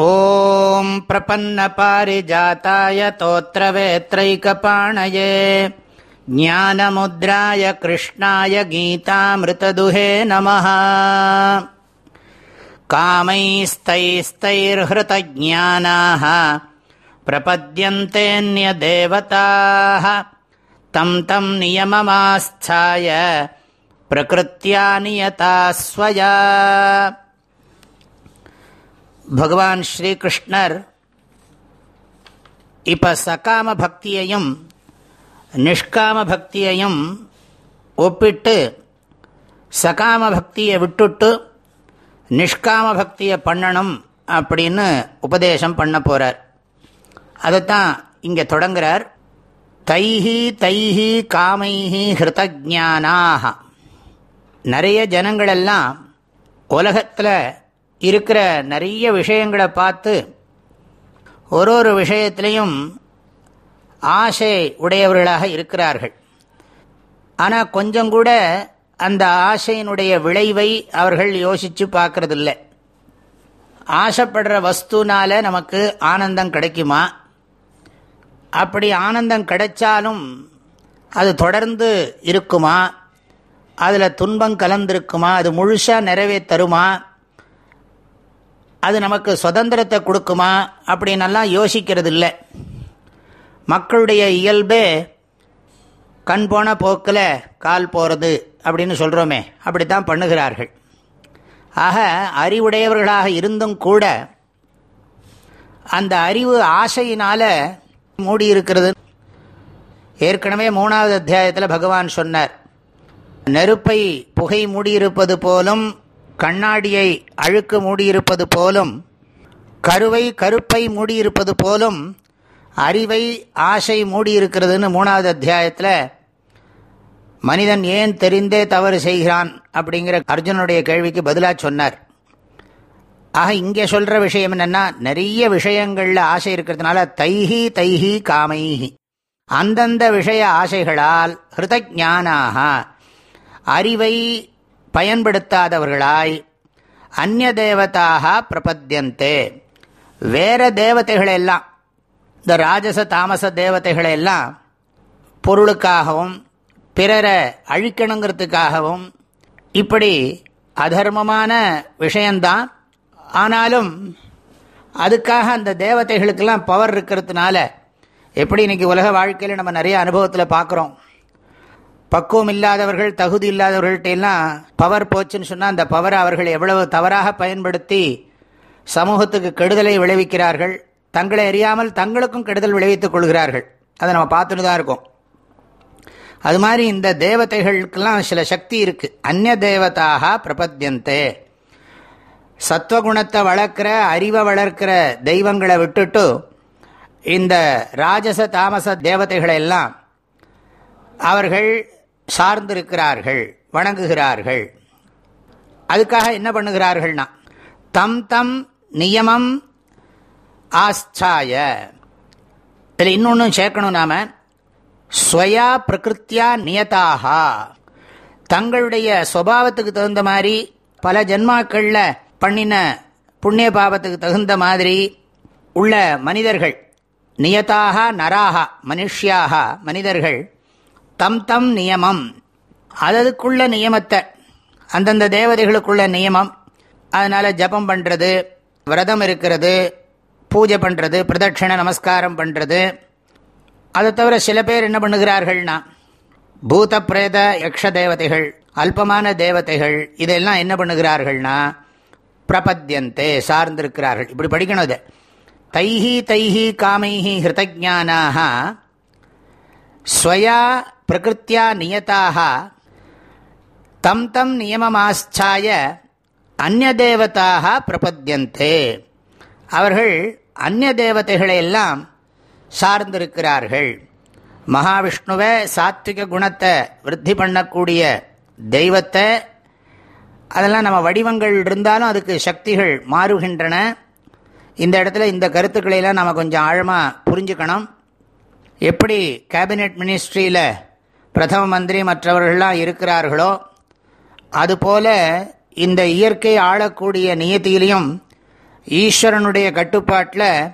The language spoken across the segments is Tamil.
ॐ प्रपन्नपारिजाताय तोत्रवेत्रैकपाणये ज्ञानमुद्राय कृष्णाय गीतामृतदुहे नमः। कामैस्तैस्तैर्हृतज्ञानाः प्रपद्यन्तेऽन्यदेवताः तं तं नियममास्थाय प्रकृत्या नियता स्वया பகவான் ஸ்ரீகிருஷ்ணர் இப்போ சகாம பக்தியையும் நிஷ்காம பக்தியையும் ஒப்பிட்டு சகாம பக்தியை விட்டுட்டு நிஷ்காம பக்தியை பண்ணணும் அப்படின்னு உபதேசம் பண்ண போகிறார் அதைத்தான் இங்கே தொடங்குறார். தைஹி தைஹி காமைஹி ஹிருதஜானாக நிறைய ஜனங்களெல்லாம் உலகத்தில் இருக்கிற நிறைய விஷயங்களை பார்த்து ஒரு ஒரு விஷயத்திலையும் ஆசை உடையவர்களாக இருக்கிறார்கள். ஆனால் கொஞ்சம் கூட அந்த ஆசையினுடைய விளைவை அவர்கள் யோசித்து பார்க்கறதில்ல. ஆசைப்படுற வஸ்துனால நமக்கு ஆனந்தம் கிடைக்குமா? அப்படி ஆனந்தம் கிடைச்சாலும் அது தொடர்ந்து இருக்குமா? அதில் துன்பம் கலந்திருக்குமா? அது முழுசாக நிறைவே தருமா அது நமக்கு சுதந்திரத்தை கொடுக்குமா அப்படின்னெல்லாம் யோசிக்கிறது இல்லை மக்களுடைய இயல்பே கண் போன போக்கில் கால் போகிறது அப்படின்னு சொல்கிறோமே அப்படி தான் பண்ணுகிறார்கள். ஆக அறிவுடையவர்களாக இருந்தும் கூட அந்த அறிவு ஆசையினால் மூடியிருக்கிறது ஏற்கனவே மூணாவது அத்தியாயத்தில் பகவான் சொன்னார் நெருப்பை புகை மூடியிருப்பது போலும் கண்ணாடியை அழுக்கு மூடியிருப்பது போலும் கருவை கருப்பை மூடியிருப்பது போலும் அறிவை ஆசை மூடியிருக்கிறதுன்னு மூணாவது அத்தியாயத்தில் மனிதன் ஏன் தெரிந்தே தவறு செய்கிறான் அப்படிங்கிற அர்ஜுனுடைய கேள்விக்கு பதிலாக சொன்னார். ஆக இங்கே சொல்கிற விஷயம் என்னென்னா நிறைய விஷயங்களில் ஆசை இருக்கிறதுனால தைஹி தைஹி காமைஹி. அந்தந்த விஷய ஆசைகளால் ஹிருதஜானாக அறிவை பயன்படுத்தாதவர்களாய் அந்நிய தேவதாக பிரபத்தியந்தே. வேற தேவதைகளெல்லாம் இந்த ராஜச தாமச தேவதைகளெல்லாம் பொருளுக்காகவும் பிறரை அழிக்கணுங்கிறதுக்காகவும் இப்படி அதர்மமான விஷயந்தான். ஆனாலும் அதுக்காக அந்த தேவதைகளுக்கெல்லாம் பவர் இருக்கிறதுனால எப்படி இன்றைக்கி உலக வாழ்க்கையில் நம்ம நிறைய அனுபவத்தில் பார்க்குறோம். பக்குவம் இல்லாதவர்கள் தகுதி இல்லாதவர்கள்ட்டெல்லாம் பவர் போச்சுன்னு சொன்னால் அந்த பவரை அவர்கள் எவ்வளவு தவறாக பயன்படுத்தி சமூகத்துக்கு கெடுதலை விளைவிக்கிறார்கள் தங்களை அறியாமல் தங்களுக்கும் கெடுதல் விளைவித்துக் கொள்கிறார்கள். அதை நம்ம பார்த்துட்டு தான் இருக்கோம். அது மாதிரி இந்த தேவதைகளுக்கெல்லாம் சில சக்தி இருக்குது அந்நிய தேவதாக பிரபத்தியந்தே. சத்வகுணத்தை வளர்க்குற அறிவை வளர்க்கிற தெய்வங்களை விட்டுட்டு இந்த ராஜச தாமச தேவதைகளை எல்லாம் அவர்கள் சார்ந்திருக்கிறார்கள் வணங்குகிறார்கள். அதுக்காக என்ன பண்ணுகிறார்கள்னா தம் தம் நியமம் ஆஸ்தாய இதில் இன்னொன்று சேர்க்கணும் நாம. ஸ்வயா பிரகிருத்தியா நியதாக. தங்களுடைய சுவாவத்துக்கு தகுந்த மாதிரி பல ஜென்மாக்களில் பண்ணின புண்ணிய பாவத்துக்கு தகுந்த மாதிரி உள்ள மனிதர்கள் நியதாக நராக மனுஷியாக மனிதர்கள் தம் தம் நியமம். அததுக்குள்ள நியமத்தை அந்தந்த தேவதைகளுக்குள்ள நியமம். அதனால் ஜபம் பண்ணுறது விரதம் இருக்கிறது பூஜை பண்ணுறது பிரதட்சிண நமஸ்காரம் பண்ணுறது அதை தவிர சில பேர் என்ன பண்ணுகிறார்கள்னா பூத பிரேத யக்ஷ தேவதைகள் அல்பமான தேவதைகள் இதெல்லாம் என்ன பண்ணுகிறார்கள்னா பிரபத்தியந்தே சார்ந்திருக்கிறார்கள். இப்படி படிக்கணும் இது. தைஹி தைஹி காமைஹி ஹிருதஜானாக ஸ்வயா பிரகிருத்தியா நியதாக தம் தம் நியமமாச்சாய அந்நதேவதாக பிரபத்தியந்தே. அவர்கள் அந்நிய தேவதைகளை எல்லாம் சார்ந்திருக்கிறார்கள். மகாவிஷ்ணுவை சாத்விக குணத்தை விருத்தி பண்ணக்கூடிய தெய்வத்தை அதெல்லாம் நம்ம வடிவங்கள் இருந்தாலும் அதுக்கு சக்திகள் மாறுகின்றன. இந்த இடத்துல இந்த கருத்துக்களையெல்லாம் நம்ம கொஞ்சம் ஆழமாக புரிஞ்சுக்கணும். எப்படி கேபினெட் மினிஸ்ட்ரியில் பிரதம மந்திரி மற்றவர்கள்லாம் இருக்கிறார்களோ அதுபோல இந்த இயற்கை ஆளக்கூடிய நியத்திலையும் ஈஸ்வரனுடைய கட்டுப்பாட்டில்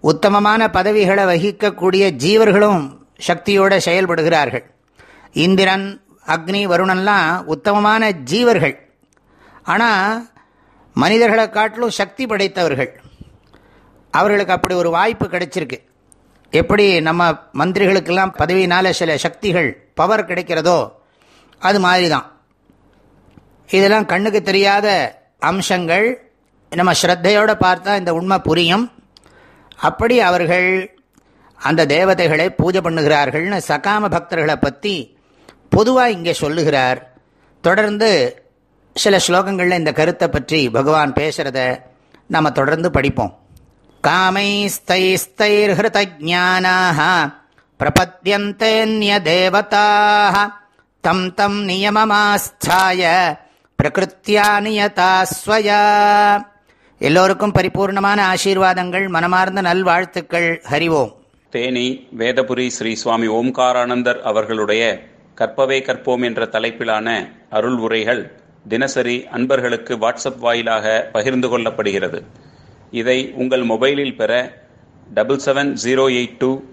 உத்தமமான பதவிகளை வகிக்கக்கூடிய ஜீவர்களும் சக்தியோடு செயல்படுகிறார்கள். இந்திரன் அக்னி வருணன்லாம் உத்தமமான ஜீவர்கள். ஆனால் மனிதர்களை காட்டிலும் சக்தி படைத்தவர்கள். அவர்களுக்கு அப்படி ஒரு வாய்ப்பு கிடைச்சிருக்கு. எப்படி நம்ம மந்திரிகளுக்கெல்லாம் பதவியினால் சில சக்திகள் பவர் கிடைக்கிறதோ அது மாதிரி தான் இதெல்லாம் கண்ணுக்கு தெரியாத அம்சங்கள். நம்ம ஸ்ரத்தையோடு பார்த்தா இந்த உண்மை புரியும். அப்படி அவர்கள் அந்த தேவதைகளை பூஜை பண்ணுகிறார்கள்னு சகாம பக்தர்களை பற்றி பொதுவாக இங்கே சொல்லுகிறார். தொடர்ந்து சில ஸ்லோகங்களில் இந்த கருத்தை பற்றி பகவான் பேசுகிறத நாம் தொடர்ந்து படிப்போம். காமைஸ்தைஸ்தைர்ஹிருதஜானாக பிரபத்தியந்தேன்ய தேவதாக தம் தம் நியமமாஸ்தாய பிரகிருத்தியா நியதா ஸ்வயா எல்லோருக்கும் பரிபூர்ணமான ஆசீர்வாதங்கள் மனமார்ந்த நல்வாழ்த்துக்கள். ஹரிவோம் தேனி வேதபுரி ஸ்ரீ சுவாமி ஓம்காரானந்தர் அவர்களுடைய கற்பவே கற்போம் என்ற தலைப்பிலான அருள் உரைகள் தினசரி அன்பர்களுக்கு வாட்ஸ்அப் வாயிலாக பகிர்ந்து கொள்ளப்படுகிறது. இதை உங்கள் மொபைலில் பெற double seven zero eight two